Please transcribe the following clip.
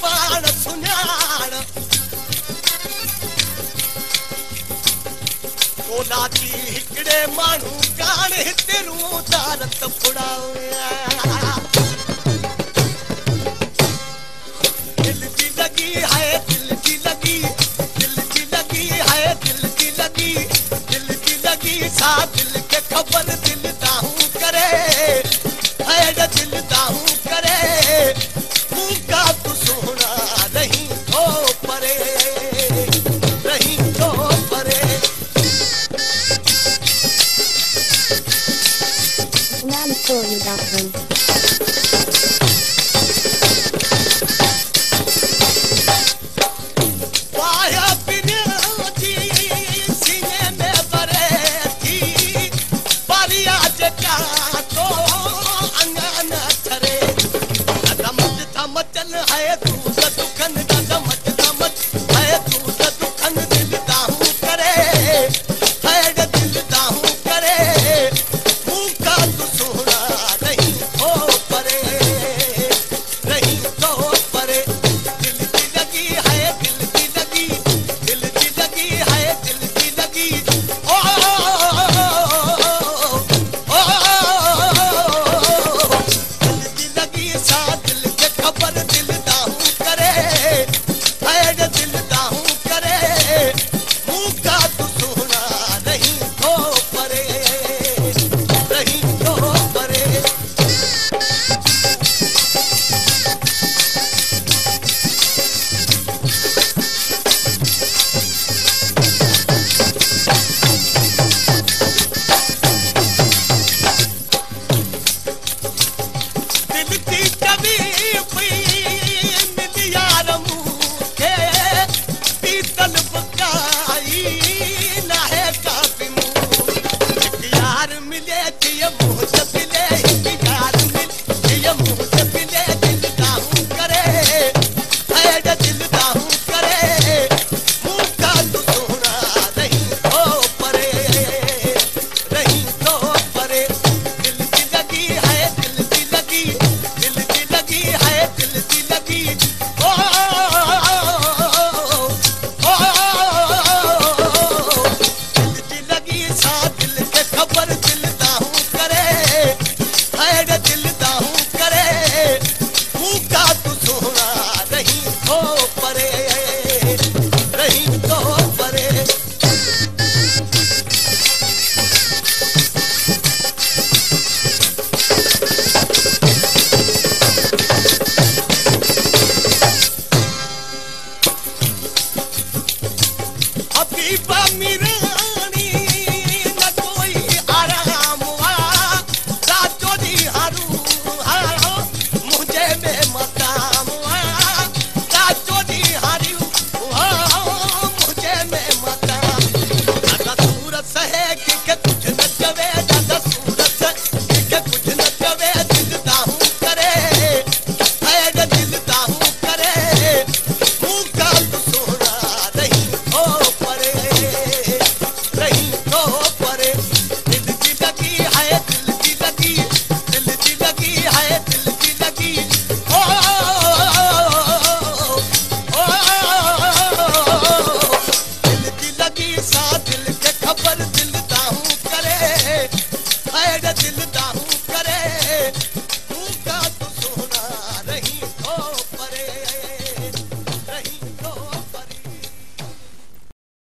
پاڻ سڃاڻي. هڪڙي ماڻهو दा दिल के खबर दिल दाहू करे, हैड दिल दाहू करे मुका तू तो सोना नहीं तो परे, नहीं तो परे And I'm sorry about them. Yeah.